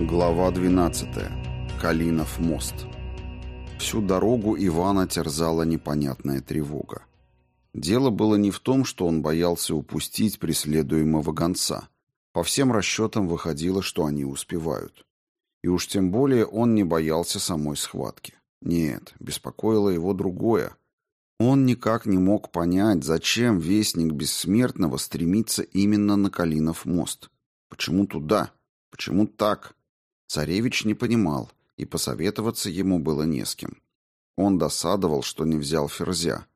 Глава 12. Калинов мост. Всю дорогу Ивана терзала непонятная тревога. Дело было не в том, что он боялся упустить преследуемого гонца. По всем расчетам выходило, что они успевают. И уж тем более он не боялся самой схватки. Нет, беспокоило его другое. Он никак не мог понять, зачем Вестник Бессмертного стремится именно на Калинов мост. Почему туда? Почему так? Царевич не понимал, и посоветоваться ему было не с кем. Он досадовал, что не взял ферзя.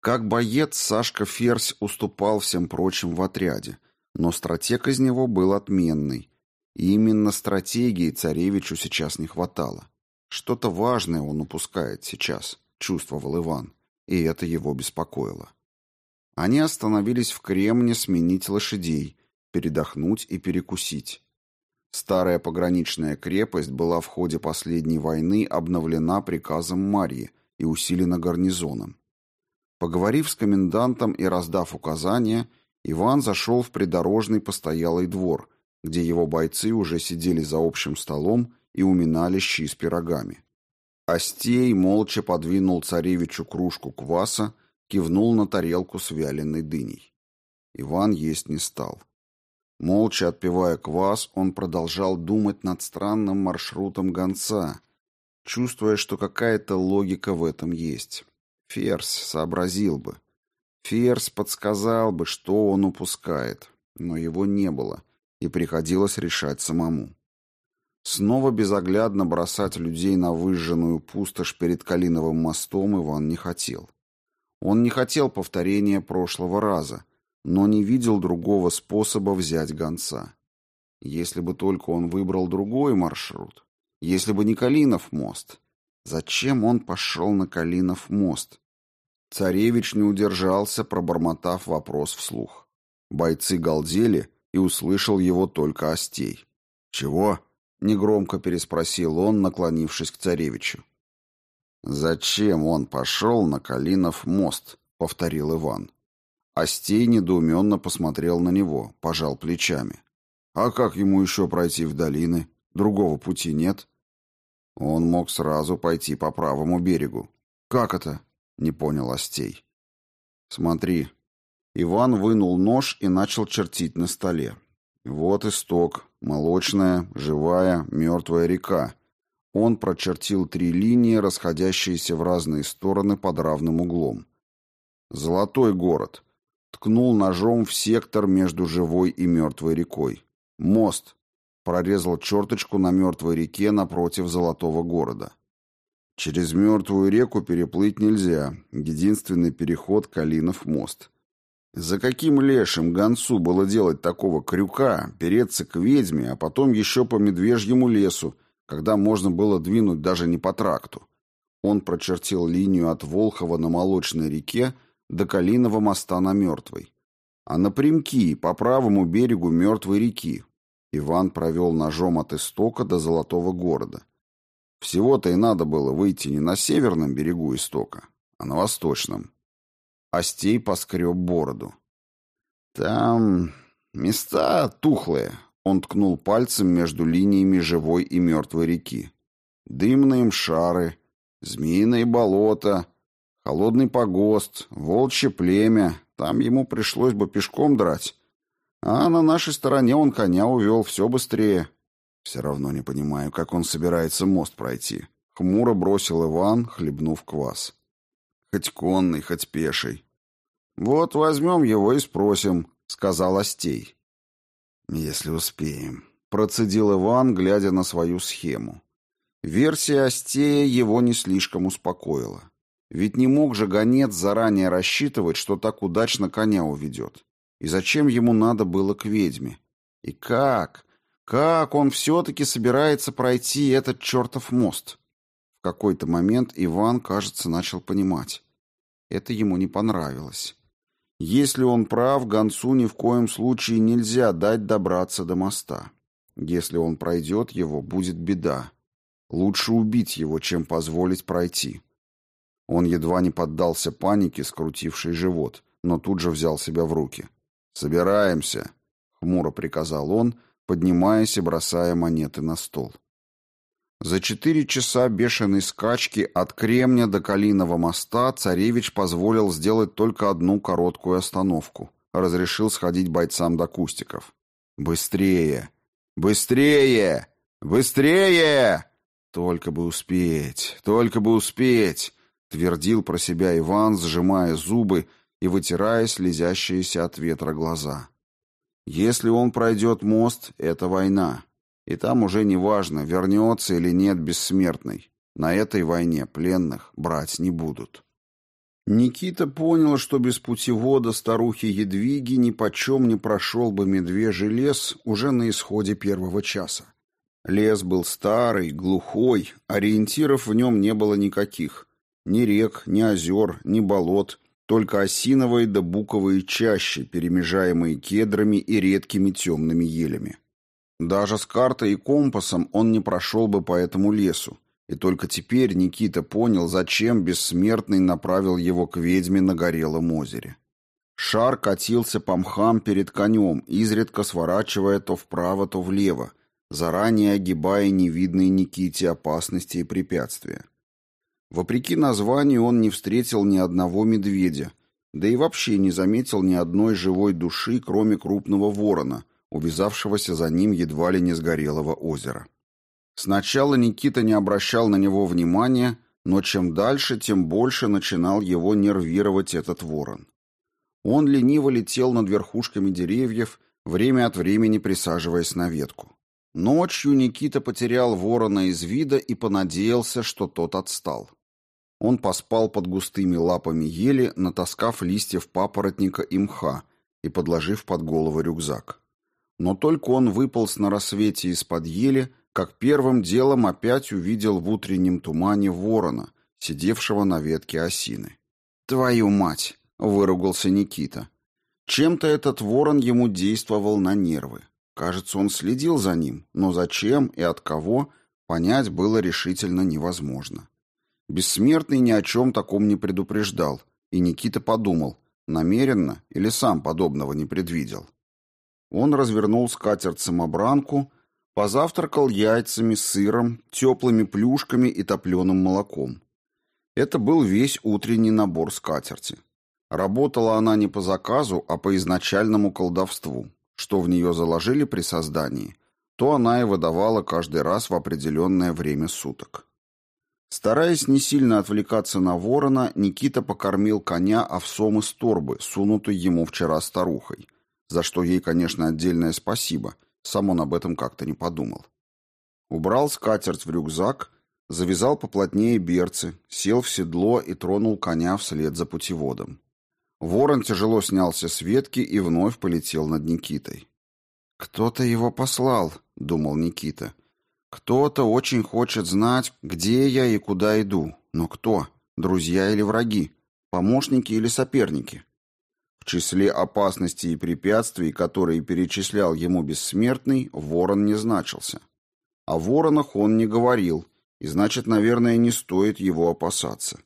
Как боец Сашка Ферзь уступал всем прочим в отряде, но стратег из него был отменный. И именно стратегии царевичу сейчас не хватало. Что-то важное он упускает сейчас, чувствовал Иван, и это его беспокоило. Они остановились в Кремне сменить лошадей, передохнуть и перекусить. Старая пограничная крепость была в ходе последней войны обновлена приказом Марьи и усилена гарнизоном. Поговорив с комендантом и раздав указания, Иван зашел в придорожный постоялый двор, где его бойцы уже сидели за общим столом и уминали щи с пирогами. Остей молча подвинул царевичу кружку кваса, кивнул на тарелку с вяленой дыней. Иван есть не стал. Молча отпивая квас, он продолжал думать над странным маршрутом гонца, чувствуя, что какая-то логика в этом есть. Ферзь сообразил бы. Ферзь подсказал бы, что он упускает, но его не было, и приходилось решать самому. Снова безоглядно бросать людей на выжженную пустошь перед Калиновым мостом Иван не хотел. Он не хотел повторения прошлого раза, но не видел другого способа взять гонца. Если бы только он выбрал другой маршрут, если бы не Калинов мост, зачем он пошел на Калинов мост? Царевич не удержался, пробормотав вопрос вслух. Бойцы галдели, и услышал его только Остей. «Чего?» — негромко переспросил он, наклонившись к царевичу. «Зачем он пошел на Калинов мост?» — повторил Иван. Остей недоуменно посмотрел на него, пожал плечами. А как ему еще пройти в долины? Другого пути нет. Он мог сразу пойти по правому берегу. Как это? Не понял Остей. Смотри. Иван вынул нож и начал чертить на столе. Вот исток, молочная, живая, мертвая река. Он прочертил три линии, расходящиеся в разные стороны под равным углом. Золотой город — Ткнул ножом в сектор между живой и мертвой рекой. Мост. Прорезал черточку на мертвой реке напротив Золотого города. Через мертвую реку переплыть нельзя. Единственный переход — Калинов мост. За каким лешим гонцу было делать такого крюка, переться к ведьме, а потом еще по медвежьему лесу, когда можно было двинуть даже не по тракту? Он прочертил линию от Волхова на Молочной реке до Калиного моста на Мертвой, а напрямки по правому берегу Мертвой реки. Иван провел ножом от истока до Золотого города. Всего-то и надо было выйти не на северном берегу истока, а на восточном. Остей поскреб бороду. «Там места тухлые», — он ткнул пальцем между линиями живой и мертвой реки. «Дымные мшары, змеиные болота, Холодный погост, волчье племя, там ему пришлось бы пешком драть. А на нашей стороне он коня увел все быстрее. Все равно не понимаю, как он собирается мост пройти. Хмуро бросил Иван, хлебнув квас. Хоть конный, хоть пеший. Вот возьмем его и спросим, сказал Остей. Если успеем, процедил Иван, глядя на свою схему. Версия Остея его не слишком успокоила. Ведь не мог же гонец заранее рассчитывать, что так удачно коня уведет. И зачем ему надо было к ведьме? И как? Как он все-таки собирается пройти этот чертов мост? В какой-то момент Иван, кажется, начал понимать. Это ему не понравилось. Если он прав, гонцу ни в коем случае нельзя дать добраться до моста. Если он пройдет его, будет беда. Лучше убить его, чем позволить пройти. Он едва не поддался панике, скрутившей живот, но тут же взял себя в руки. «Собираемся», — хмуро приказал он, поднимаясь и бросая монеты на стол. За четыре часа бешеной скачки от Кремня до Калиного моста царевич позволил сделать только одну короткую остановку. Разрешил сходить бойцам до кустиков. «Быстрее! Быстрее! Быстрее!» «Только бы успеть! Только бы успеть!» Твердил про себя Иван, сжимая зубы и вытирая слезящиеся от ветра глаза. «Если он пройдет мост, это война. И там уже не важно, вернется или нет бессмертный. На этой войне пленных брать не будут». Никита понял, что без путевода старухи Едвиги ни почем не прошел бы медвежий лес уже на исходе первого часа. Лес был старый, глухой, ориентиров в нем не было никаких. Ни рек, ни озер, ни болот, только осиновые да буковые чащи, перемежаемые кедрами и редкими темными елями. Даже с картой и компасом он не прошел бы по этому лесу, и только теперь Никита понял, зачем бессмертный направил его к ведьме на горелом озере. Шар катился по мхам перед конем, изредка сворачивая то вправо, то влево, заранее огибая невидные Никите опасности и препятствия. Вопреки названию он не встретил ни одного медведя, да и вообще не заметил ни одной живой души, кроме крупного ворона, увязавшегося за ним едва ли не с горелого озера. Сначала Никита не обращал на него внимания, но чем дальше, тем больше начинал его нервировать этот ворон. Он лениво летел над верхушками деревьев, время от времени присаживаясь на ветку. Ночью Никита потерял ворона из вида и понадеялся, что тот отстал. Он поспал под густыми лапами ели, натаскав листьев папоротника и мха и подложив под голову рюкзак. Но только он выполз на рассвете из-под ели, как первым делом опять увидел в утреннем тумане ворона, сидевшего на ветке осины. «Твою мать!» — выругался Никита. Чем-то этот ворон ему действовал на нервы. Кажется, он следил за ним, но зачем и от кого понять было решительно невозможно. Бессмертный ни о чем таком не предупреждал, и Никита подумал, намеренно или сам подобного не предвидел. Он развернул скатерть-самобранку, позавтракал яйцами, сыром, теплыми плюшками и топленым молоком. Это был весь утренний набор скатерти. Работала она не по заказу, а по изначальному колдовству. Что в нее заложили при создании, то она и выдавала каждый раз в определенное время суток. Стараясь не сильно отвлекаться на ворона, Никита покормил коня овсом из торбы, сунутой ему вчера старухой, за что ей, конечно, отдельное спасибо, сам он об этом как-то не подумал. Убрал скатерть в рюкзак, завязал поплотнее берцы, сел в седло и тронул коня вслед за путеводом. Ворон тяжело снялся с ветки и вновь полетел над Никитой. «Кто-то его послал», — думал Никита. Кто-то очень хочет знать, где я и куда иду. Но кто? Друзья или враги? Помощники или соперники? В числе опасностей и препятствий, которые перечислял ему бессмертный, ворон не значился. О воронах он не говорил, и значит, наверное, не стоит его опасаться.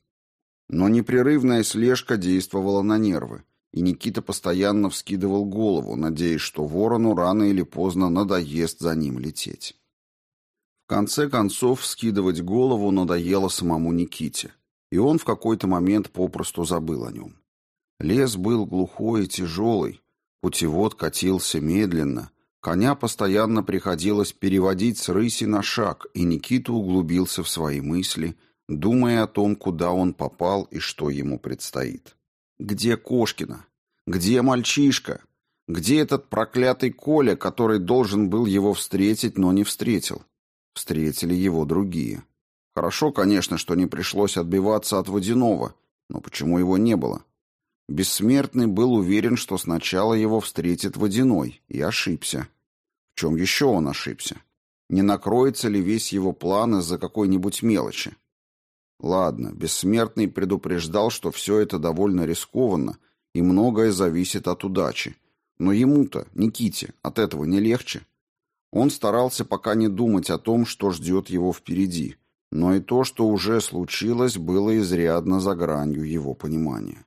Но непрерывная слежка действовала на нервы, и Никита постоянно вскидывал голову, надеясь, что ворону рано или поздно надоест за ним лететь. Конце концов, скидывать голову надоело самому Никите, и он в какой-то момент попросту забыл о нем. Лес был глухой и тяжелый, путевод катился медленно, коня постоянно приходилось переводить с рыси на шаг, и Никита углубился в свои мысли, думая о том, куда он попал и что ему предстоит. Где Кошкина? Где мальчишка? Где этот проклятый Коля, который должен был его встретить, но не встретил? Встретили его другие. Хорошо, конечно, что не пришлось отбиваться от водяного, но почему его не было? Бессмертный был уверен, что сначала его встретит водяной, и ошибся. В чем еще он ошибся? Не накроется ли весь его план из-за какой-нибудь мелочи? Ладно, Бессмертный предупреждал, что все это довольно рискованно, и многое зависит от удачи. Но ему-то, Никите, от этого не легче. Он старался пока не думать о том, что ждет его впереди, но и то, что уже случилось, было изрядно за гранью его понимания.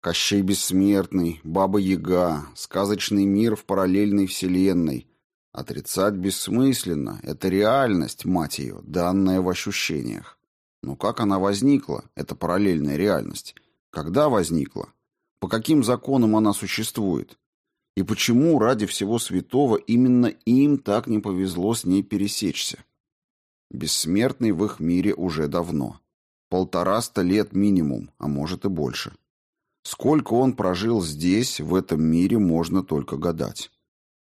Кощей Бессмертный, Баба Яга, сказочный мир в параллельной вселенной, Отрицать бессмысленно. Это реальность, мать ее, данная в ощущениях. Но как она возникла, эта параллельная реальность? Когда возникла? По каким законам она существует? И почему ради всего святого именно им так не повезло с ней пересечься? Бессмертный в их мире уже давно. Полтораста лет минимум, а может и больше. Сколько он прожил здесь, в этом мире, можно только гадать.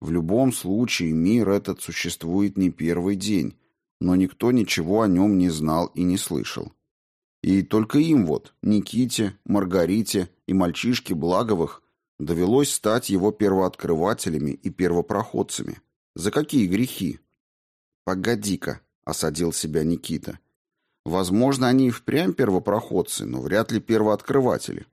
В любом случае, мир этот существует не первый день, но никто ничего о нем не знал и не слышал. И только им вот, Никите, Маргарите и мальчишке Благовых, довелось стать его первооткрывателями и первопроходцами. За какие грехи? «Погоди-ка», — осадил себя Никита. «Возможно, они и впрямь первопроходцы, но вряд ли первооткрыватели.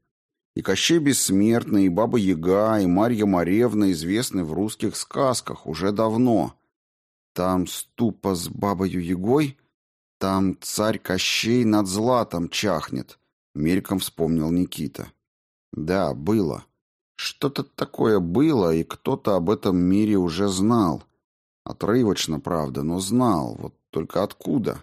И Кощей Бессмертный, и Баба Яга, и Марья Маревна известны в русских сказках уже давно. Там ступа с Бабою Ягой, там царь Кощей над златом чахнет, мельком вспомнил Никита. Да, было. Что-то такое было, и кто-то об этом мире уже знал. Отрывочно, правда, но знал. Вот только откуда?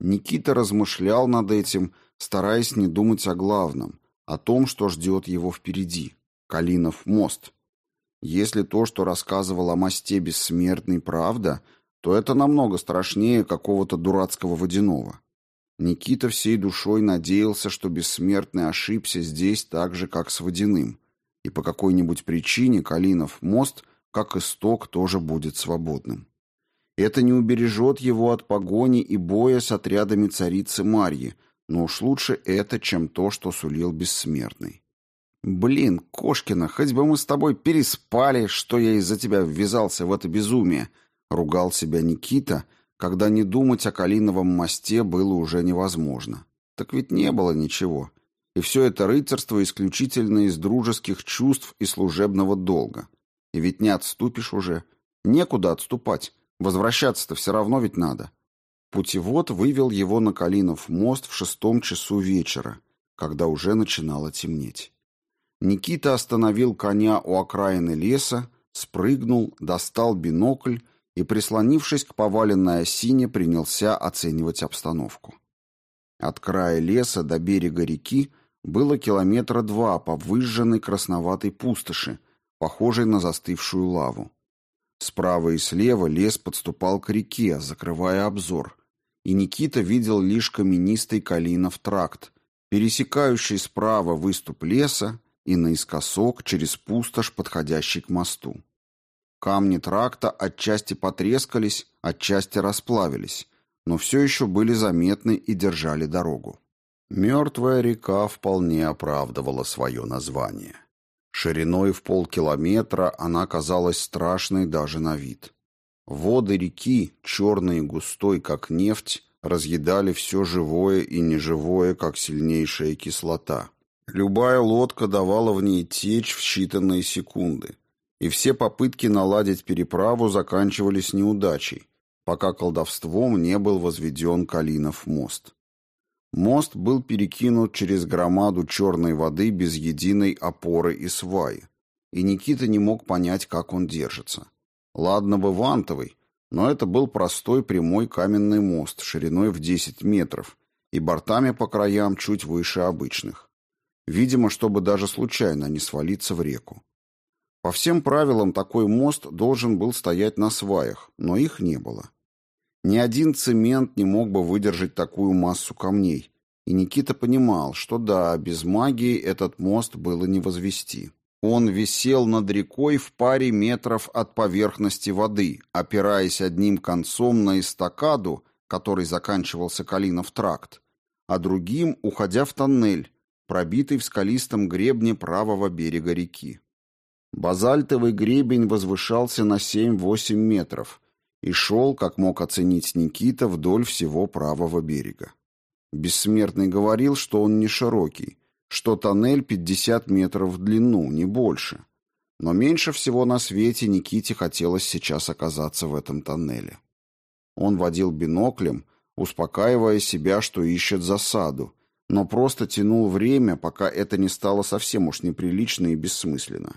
Никита размышлял над этим, стараясь не думать о главном о том, что ждет его впереди. Калинов мост. Если то, что рассказывал о мосте бессмертный, правда, то это намного страшнее какого-то дурацкого водяного. Никита всей душой надеялся, что бессмертный ошибся здесь так же, как с водяным, и по какой-нибудь причине Калинов мост, как исток, тоже будет свободным. Это не убережет его от погони и боя с отрядами царицы Марьи, но уж лучше это, чем то, что сулил бессмертный. «Блин, Кошкина, хоть бы мы с тобой переспали, что я из-за тебя ввязался в это безумие», — ругал себя Никита, когда не думать о Калиновом мосте было уже невозможно. Так ведь не было ничего. И все это рыцарство исключительно из дружеских чувств и служебного долга. И ведь не отступишь уже. Некуда отступать. Возвращаться-то все равно ведь надо. Путевод вывел его на Калинов мост в шестом часу вечера, когда уже начинало темнеть. Никита остановил коня у окраины леса, спрыгнул, достал бинокль и, прислонившись к поваленной осине, принялся оценивать обстановку. От края леса до берега реки было километра два по выжженной красноватой пустоши, похожей на застывшую лаву. Справа и слева лес подступал к реке, закрывая обзор, и Никита видел лишь каменистый Калинов тракт, пересекающий справа выступ леса и наискосок через пустошь, подходящий к мосту. Камни тракта отчасти потрескались, отчасти расплавились, но все еще были заметны и держали дорогу. Мертвая река вполне оправдывала свое название. Шириной в полкилометра она казалась страшной даже на вид. Воды реки, черные и густой, как нефть, разъедали все живое и неживое, как сильнейшая кислота. Любая лодка давала в ней течь в считанные секунды, и все попытки наладить переправу заканчивались неудачей, пока колдовством не был возведен Калинов мост. Мост был перекинут через громаду черной воды без единой опоры и сваи, и Никита не мог понять, как он держится. Ладно бы вантовый, но это был простой прямой каменный мост шириной в 10 метров и бортами по краям чуть выше обычных. Видимо, чтобы даже случайно не свалиться в реку. По всем правилам такой мост должен был стоять на сваях, но их не было. Ни один цемент не мог бы выдержать такую массу камней, и Никита понимал, что да, без магии этот мост было не возвести. Он висел над рекой в паре метров от поверхности воды, опираясь одним концом на эстакаду, который заканчивался Калинов тракт, а другим уходя в тоннель, пробитый в скалистом гребне правого берега реки. Базальтовый гребень возвышался на 7-8 метров и шел, как мог оценить Никита, вдоль всего правого берега. Бессмертный говорил, что он не широкий, что тоннель 50 метров в длину, не больше. Но меньше всего на свете Никите хотелось сейчас оказаться в этом тоннеле. Он водил биноклем, успокаивая себя, что ищет засаду, но просто тянул время, пока это не стало совсем уж неприлично и бессмысленно.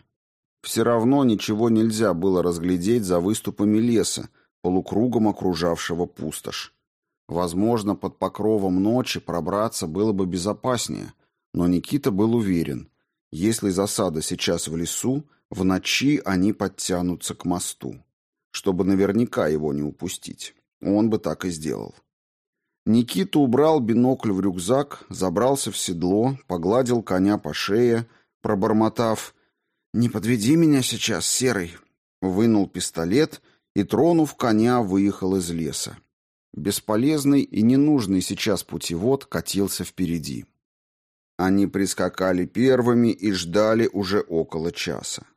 Все равно ничего нельзя было разглядеть за выступами леса, полукругом окружавшего пустошь. Возможно, под покровом ночи пробраться было бы безопаснее, но Никита был уверен, если засада сейчас в лесу, в ночи они подтянутся к мосту. Чтобы наверняка его не упустить. Он бы так и сделал. Никита убрал бинокль в рюкзак, забрался в седло, погладил коня по шее, пробормотав «Не подведи меня сейчас, Серый!» Вынул пистолет и, тронув коня, выехал из леса. Бесполезный и ненужный сейчас путевод катился впереди. Они прискакали первыми и ждали уже около часа.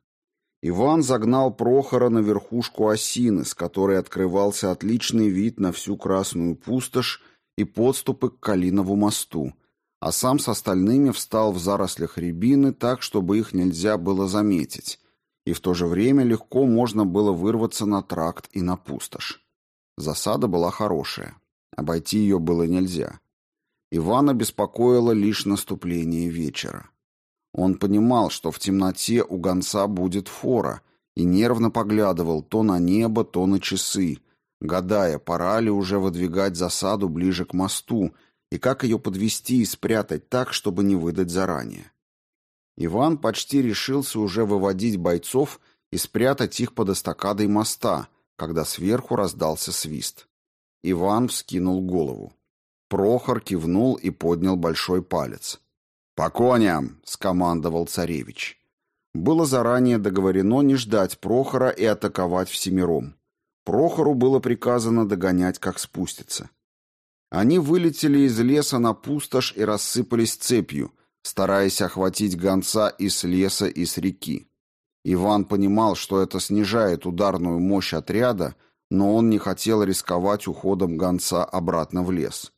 Иван загнал Прохора на верхушку осины, с которой открывался отличный вид на всю Красную пустошь и подступы к Калинову мосту, а сам с остальными встал в зарослях рябины так, чтобы их нельзя было заметить, и в то же время легко можно было вырваться на тракт и на пустошь. Засада была хорошая, обойти ее было нельзя. Ивана беспокоило лишь наступление вечера. Он понимал, что в темноте у гонца будет фора, и нервно поглядывал то на небо, то на часы, гадая, пора ли уже выдвигать засаду ближе к мосту и как ее подвести и спрятать так, чтобы не выдать заранее. Иван почти решился уже выводить бойцов и спрятать их под эстакадой моста, когда сверху раздался свист. Иван вскинул голову. Прохор кивнул и поднял большой палец. «По коням!» — скомандовал царевич. Было заранее договорено не ждать Прохора и атаковать всемиром. Прохору было приказано догонять, как спустится. Они вылетели из леса на пустошь и рассыпались цепью, стараясь охватить гонца и с леса, и с реки. Иван понимал, что это снижает ударную мощь отряда, но он не хотел рисковать уходом гонца обратно в лес.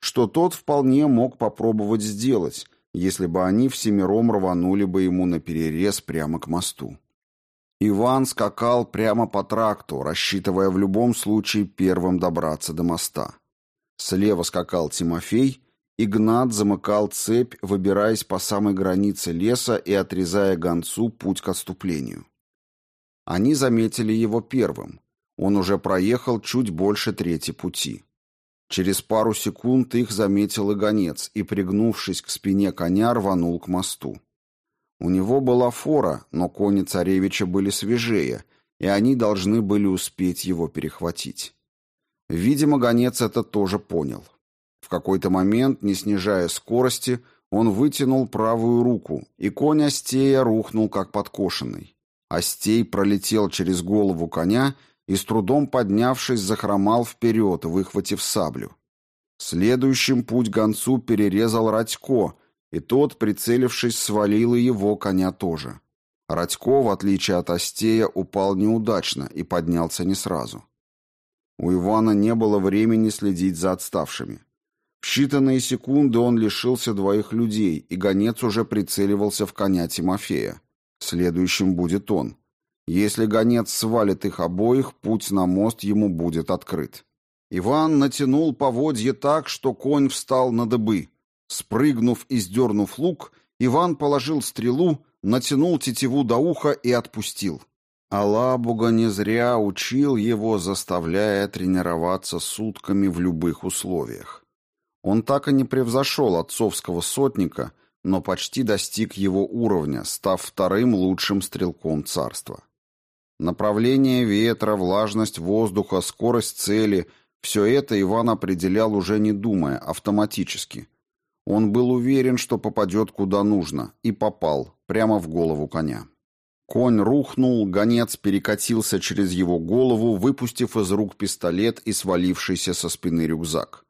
Что тот вполне мог попробовать сделать, если бы они всемиром рванули бы ему на перерез прямо к мосту. Иван скакал прямо по тракту, рассчитывая в любом случае первым добраться до моста. Слева скакал Тимофей, Игнат замыкал цепь, выбираясь по самой границе леса и отрезая гонцу путь к отступлению. Они заметили его первым. Он уже проехал чуть больше трети пути. Через пару секунд их заметил и гонец, и, пригнувшись к спине коня, рванул к мосту. У него была фора, но кони царевича были свежее, и они должны были успеть его перехватить. Видимо, гонец это тоже понял. В какой-то момент, не снижая скорости, он вытянул правую руку, и конь Остея рухнул, как подкошенный. Остей пролетел через голову коня и, с трудом поднявшись, захромал вперед, выхватив саблю. Следующим путь гонцу перерезал Радько, и тот, прицелившись, свалил и его коня тоже. Радько, в отличие от Остея, упал неудачно и поднялся не сразу. У Ивана не было времени следить за отставшими. В считанные секунды он лишился двоих людей, и гонец уже прицеливался в коня Тимофея. Следующим будет он. Если гонец свалит их обоих, путь на мост ему будет открыт. Иван натянул поводье так, что конь встал на дыбы. Спрыгнув и сдернув лук, Иван положил стрелу, натянул тетиву до уха и отпустил. Алабуга не зря учил его, заставляя тренироваться сутками в любых условиях. Он так и не превзошел отцовского сотника, но почти достиг его уровня, став вторым лучшим стрелком царства. Направление ветра, влажность воздуха, скорость цели – все это Иван определял уже не думая, автоматически. Он был уверен, что попадет куда нужно, и попал, прямо в голову коня. Конь рухнул, гонец перекатился через его голову, выпустив из рук пистолет и свалившийся со спины рюкзак.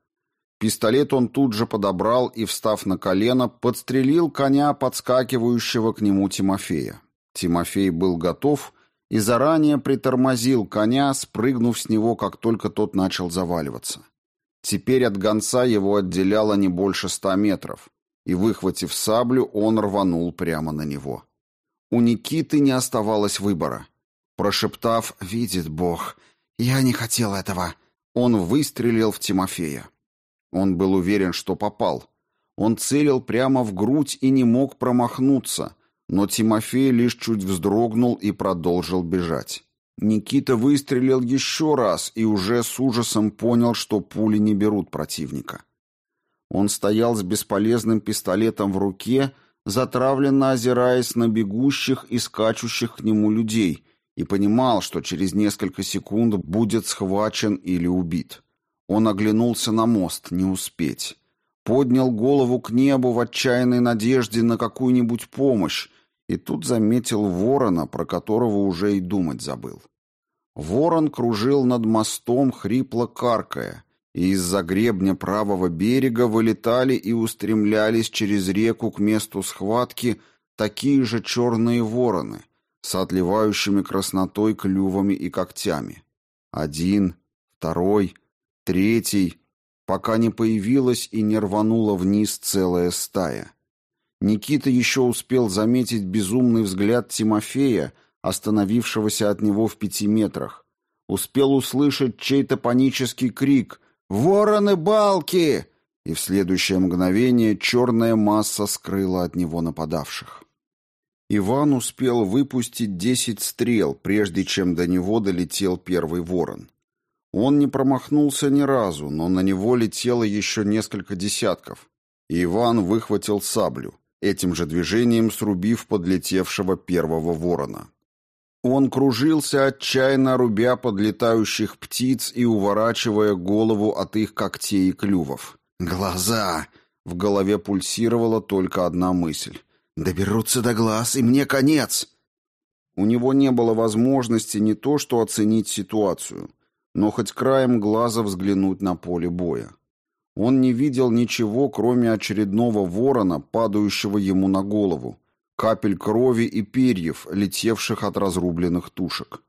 Пистолет он тут же подобрал и, встав на колено, подстрелил коня, подскакивающего к нему Тимофея. Тимофей был готов и заранее притормозил коня, спрыгнув с него, как только тот начал заваливаться. Теперь от гонца его отделяло не больше ста метров, и, выхватив саблю, он рванул прямо на него. У Никиты не оставалось выбора. Прошептав «Видит Бог, я не хотел этого», он выстрелил в Тимофея. Он был уверен, что попал. Он целил прямо в грудь и не мог промахнуться, но Тимофей лишь чуть вздрогнул и продолжил бежать. Никита выстрелил еще раз и уже с ужасом понял, что пули не берут противника. Он стоял с бесполезным пистолетом в руке, затравленно озираясь на бегущих и скачущих к нему людей, и понимал, что через несколько секунд будет схвачен или убит. Он оглянулся на мост, не успеть. Поднял голову к небу в отчаянной надежде на какую-нибудь помощь, и тут заметил ворона, про которого уже и думать забыл. Ворон кружил над мостом, хрипло каркая, и из-за гребня правого берега вылетали и устремлялись через реку к месту схватки такие же черные вороны с отливающими краснотой клювами и когтями. Один, второй, третий, пока не появилась и не рванула вниз целая стая. Никита еще успел заметить безумный взгляд Тимофея, остановившегося от него в пяти метрах. Успел услышать чей-то панический крик «Вороны-балки!» и в следующее мгновение черная масса скрыла от него нападавших. Иван успел выпустить десять стрел, прежде чем до него долетел первый ворон. Он не промахнулся ни разу, но на него летело еще несколько десятков, и Иван выхватил саблю этим же движением срубив подлетевшего первого ворона. Он кружился, отчаянно рубя подлетающих птиц и уворачивая голову от их когтей и клювов. «Глаза!» — в голове пульсировала только одна мысль. «Доберутся до глаз, и мне конец!» У него не было возможности не то что оценить ситуацию, но хоть краем глаза взглянуть на поле боя. Он не видел ничего, кроме очередного ворона, падающего ему на голову, капель крови и перьев, летевших от разрубленных тушек.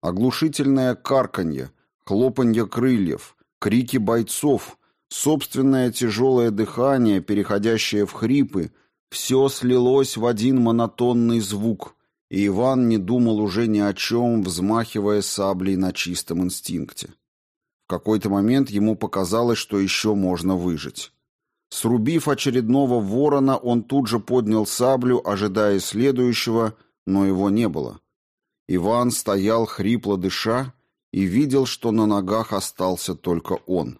Оглушительное карканье, хлопанье крыльев, крики бойцов, собственное тяжелое дыхание, переходящее в хрипы, все слилось в один монотонный звук, и Иван не думал уже ни о чем, взмахивая саблей на чистом инстинкте какой-то момент ему показалось, что еще можно выжить. Срубив очередного ворона, он тут же поднял саблю, ожидая следующего, но его не было. Иван стоял хрипло дыша и видел, что на ногах остался только он.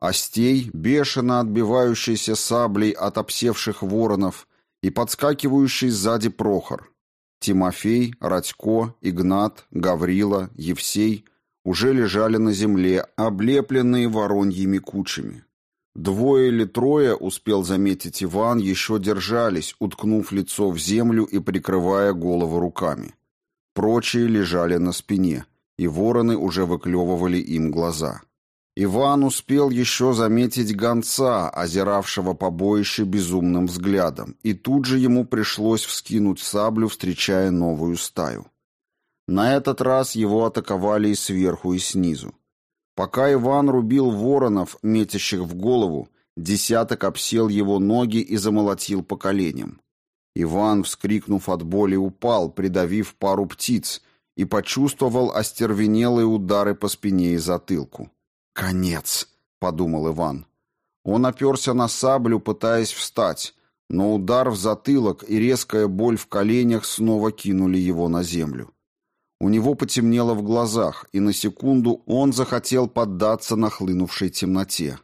Остей, бешено отбивающийся саблей от обсевших воронов и подскакивающий сзади Прохор. Тимофей, Радько, Игнат, Гаврила, Евсей уже лежали на земле, облепленные вороньими кучами. Двое или трое, успел заметить Иван, еще держались, уткнув лицо в землю и прикрывая голову руками. Прочие лежали на спине, и вороны уже выклевывали им глаза. Иван успел еще заметить гонца, озиравшего побоище безумным взглядом, и тут же ему пришлось вскинуть саблю, встречая новую стаю. На этот раз его атаковали и сверху, и снизу. Пока Иван рубил воронов, метящих в голову, десяток обсел его ноги и замолотил по коленям. Иван, вскрикнув от боли, упал, придавив пару птиц, и почувствовал остервенелые удары по спине и затылку. «Конец!» — подумал Иван. Он оперся на саблю, пытаясь встать, но удар в затылок и резкая боль в коленях снова кинули его на землю. У него потемнело в глазах, и на секунду он захотел поддаться нахлынувшей темноте.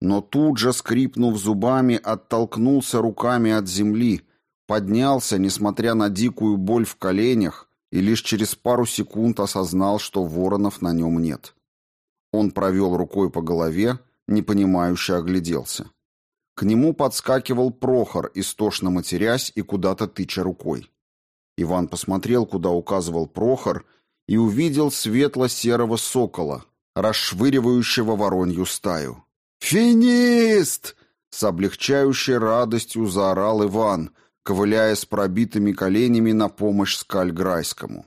Но тут же, скрипнув зубами, оттолкнулся руками от земли, поднялся, несмотря на дикую боль в коленях, и лишь через пару секунд осознал, что воронов на нем нет. Он провел рукой по голове, непонимающе огляделся. К нему подскакивал Прохор, истошно матерясь и куда-то тыча рукой. Иван посмотрел, куда указывал Прохор, и увидел светло-серого сокола, расшвыривающего воронью стаю. «Финист!» — с облегчающей радостью заорал Иван, ковыляя с пробитыми коленями на помощь Скальграйскому.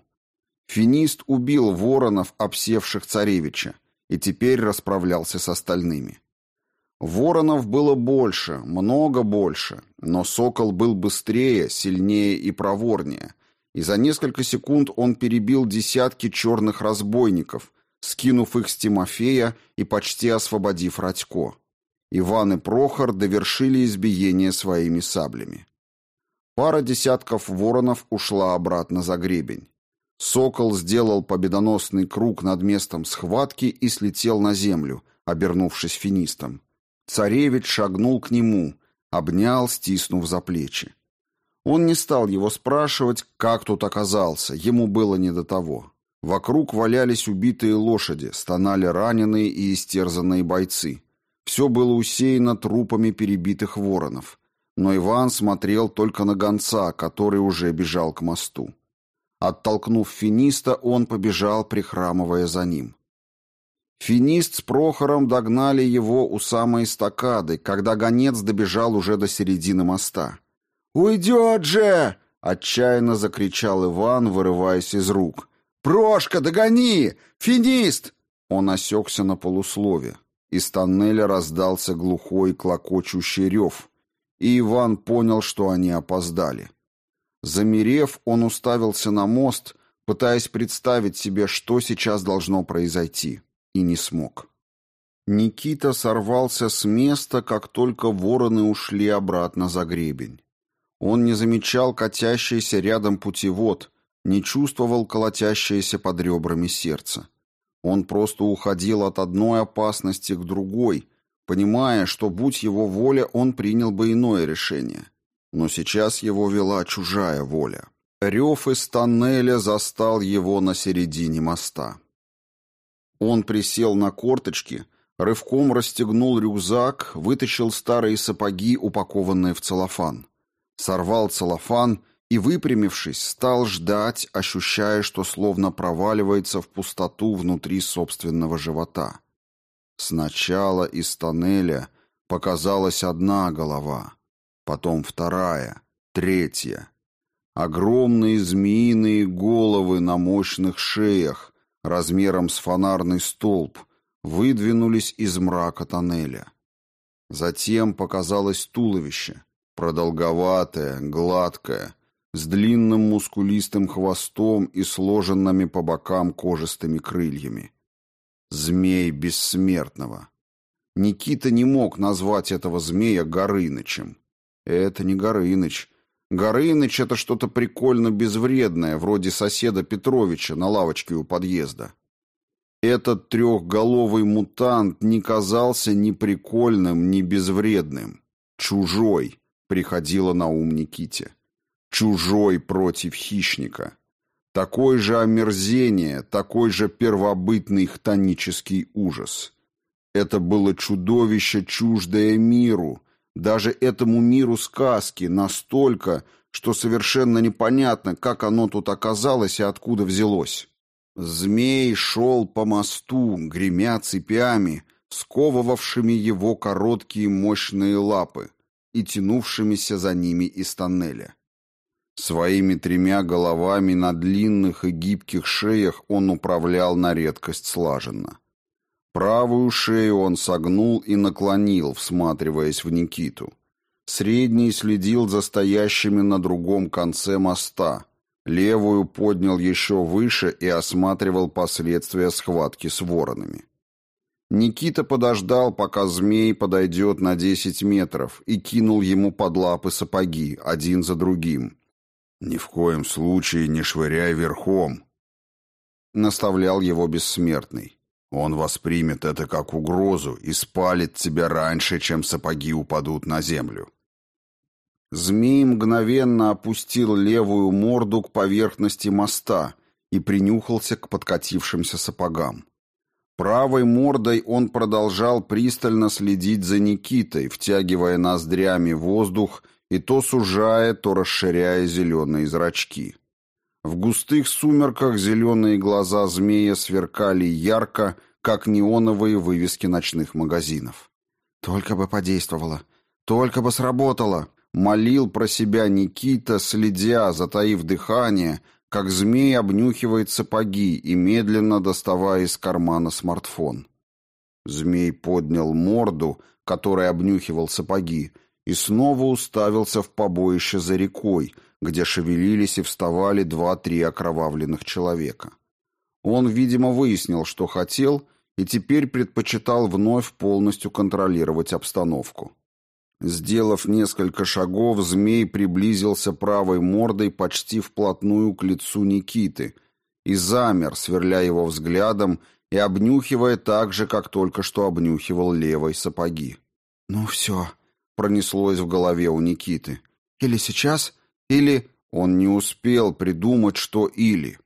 Финист убил воронов, обсевших царевича, и теперь расправлялся с остальными. Воронов было больше, много больше, но сокол был быстрее, сильнее и проворнее, и за несколько секунд он перебил десятки черных разбойников, скинув их с Тимофея и почти освободив Радько. Иван и Прохор довершили избиение своими саблями. Пара десятков воронов ушла обратно за гребень. Сокол сделал победоносный круг над местом схватки и слетел на землю, обернувшись финистом. Царевич шагнул к нему, обнял, стиснув за плечи. Он не стал его спрашивать, как тут оказался, ему было не до того. Вокруг валялись убитые лошади, стонали раненые и истерзанные бойцы. Все было усеяно трупами перебитых воронов. Но Иван смотрел только на гонца, который уже бежал к мосту. Оттолкнув финиста, он побежал, прихрамывая за ним. Финист с Прохором догнали его у самой эстакады, когда гонец добежал уже до середины моста. «Уйдет же!» — отчаянно закричал Иван, вырываясь из рук. «Прошка, догони! Финист!» Он осекся на полуслове. Из тоннеля раздался глухой клокочущий рев, и Иван понял, что они опоздали. Замерев, он уставился на мост, пытаясь представить себе, что сейчас должно произойти, и не смог. Никита сорвался с места, как только вороны ушли обратно за гребень. Он не замечал катящийся рядом путевод, не чувствовал колотящееся под ребрами сердце. Он просто уходил от одной опасности к другой, понимая, что, будь его воля, он принял бы иное решение. Но сейчас его вела чужая воля. Рев из тоннеля застал его на середине моста. Он присел на корточки, рывком расстегнул рюкзак, вытащил старые сапоги, упакованные в целлофан. Сорвал целлофан и, выпрямившись, стал ждать, ощущая, что словно проваливается в пустоту внутри собственного живота. Сначала из тоннеля показалась одна голова, потом вторая, третья. Огромные змеиные головы на мощных шеях, размером с фонарный столб, выдвинулись из мрака тоннеля. Затем показалось туловище, продолговатое, гладкое, с длинным мускулистым хвостом и сложенными по бокам кожистыми крыльями. Змей бессмертного. Никита не мог назвать этого змея Горынычем. Это не Горыныч. Горыныч — это что-то прикольно безвредное, вроде соседа Петровича на лавочке у подъезда. Этот трехголовый мутант не казался ни прикольным, ни безвредным. Чужой, приходило на ум Никите. Чужой против хищника. Такое же омерзение, такой же первобытный хтонический ужас. Это было чудовище, чуждое миру, даже этому миру сказки, настолько, что совершенно непонятно, как оно тут оказалось и откуда взялось. Змей шел по мосту, гремя цепями, сковывавшими его короткие мощные лапы и тянувшимися за ними из тоннеля. Своими тремя головами на длинных и гибких шеях он управлял на редкость слаженно. Правую шею он согнул и наклонил, всматриваясь в Никиту. Средний следил за стоящими на другом конце моста. Левую поднял еще выше и осматривал последствия схватки с воронами. Никита подождал, пока змей подойдет на десять метров, и кинул ему под лапы сапоги, один за другим, «Ни в коем случае не швыряй верхом», — наставлял его бессмертный. «Он воспримет это как угрозу и спалит тебя раньше, чем сапоги упадут на землю». Змей мгновенно опустил левую морду к поверхности моста и принюхался к подкатившимся сапогам. Правой мордой он продолжал пристально следить за Никитой, втягивая ноздрями воздух и то сужая, то расширяя зеленые зрачки. В густых сумерках зеленые глаза змея сверкали ярко, как неоновые вывески ночных магазинов. «Только бы подействовало! Только бы сработало!» Молил про себя Никита, следя, затаив дыхание, как змей обнюхивает сапоги и медленно доставая из кармана смартфон. Змей поднял морду, которой обнюхивал сапоги, и снова уставился в побоище за рекой, где шевелились и вставали два-три окровавленных человека. Он, видимо, выяснил, что хотел, и теперь предпочитал вновь полностью контролировать обстановку. Сделав несколько шагов, змей приблизился правой мордой почти вплотную к лицу Никиты и замер, сверля его взглядом и обнюхивая так же, как только что обнюхивал левой сапоги. «Ну все», — пронеслось в голове у Никиты. «Или сейчас, или...» Он не успел придумать, что «или».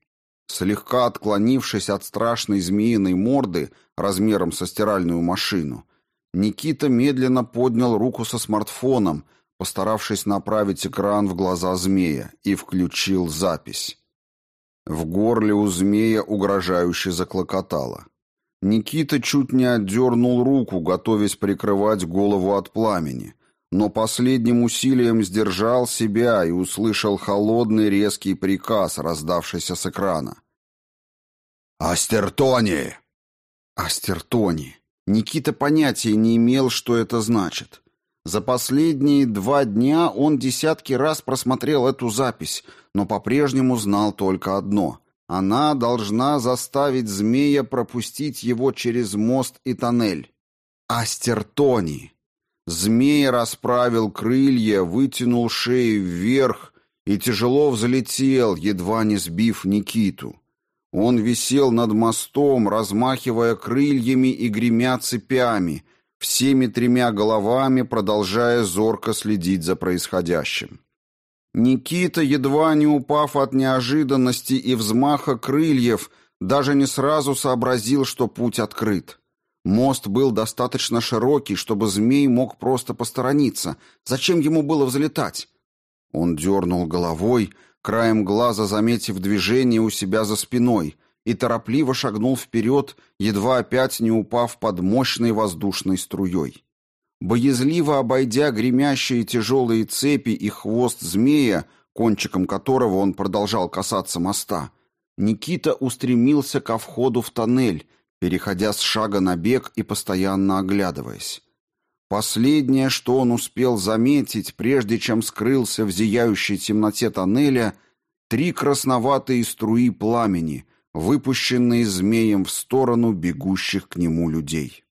Слегка отклонившись от страшной змеиной морды размером со стиральную машину, Никита медленно поднял руку со смартфоном, постаравшись направить экран в глаза змея, и включил запись. В горле у змея угрожающе заклокотало. Никита чуть не отдернул руку, готовясь прикрывать голову от пламени, но последним усилием сдержал себя и услышал холодный резкий приказ, раздавшийся с экрана. «Astертони!» «Astертони!» Никита понятия не имел, что это значит. За последние два дня он десятки раз просмотрел эту запись, но по-прежнему знал только одно. Она должна заставить змея пропустить его через мост и тоннель. Astертони! Змей расправил крылья, вытянул шею вверх и тяжело взлетел, едва не сбив Никиту. Он висел над мостом, размахивая крыльями и гремя цепями, всеми тремя головами продолжая зорко следить за происходящим. Никита, едва не упав от неожиданности и взмаха крыльев, даже не сразу сообразил, что путь открыт. Мост был достаточно широкий, чтобы змей мог просто посторониться. Зачем ему было взлетать? Он дернул головой, краем глаза заметив движение у себя за спиной, и торопливо шагнул вперед, едва опять не упав под мощной воздушной струей. Боязливо обойдя гремящие тяжелые цепи и хвост змея, кончиком которого он продолжал касаться моста, Никита устремился ко входу в тоннель, переходя с шага на бег и постоянно оглядываясь. Последнее, что он успел заметить, прежде чем скрылся в зияющей темноте тоннеля, три красноватые струи пламени, выпущенные змеем в сторону бегущих к нему людей.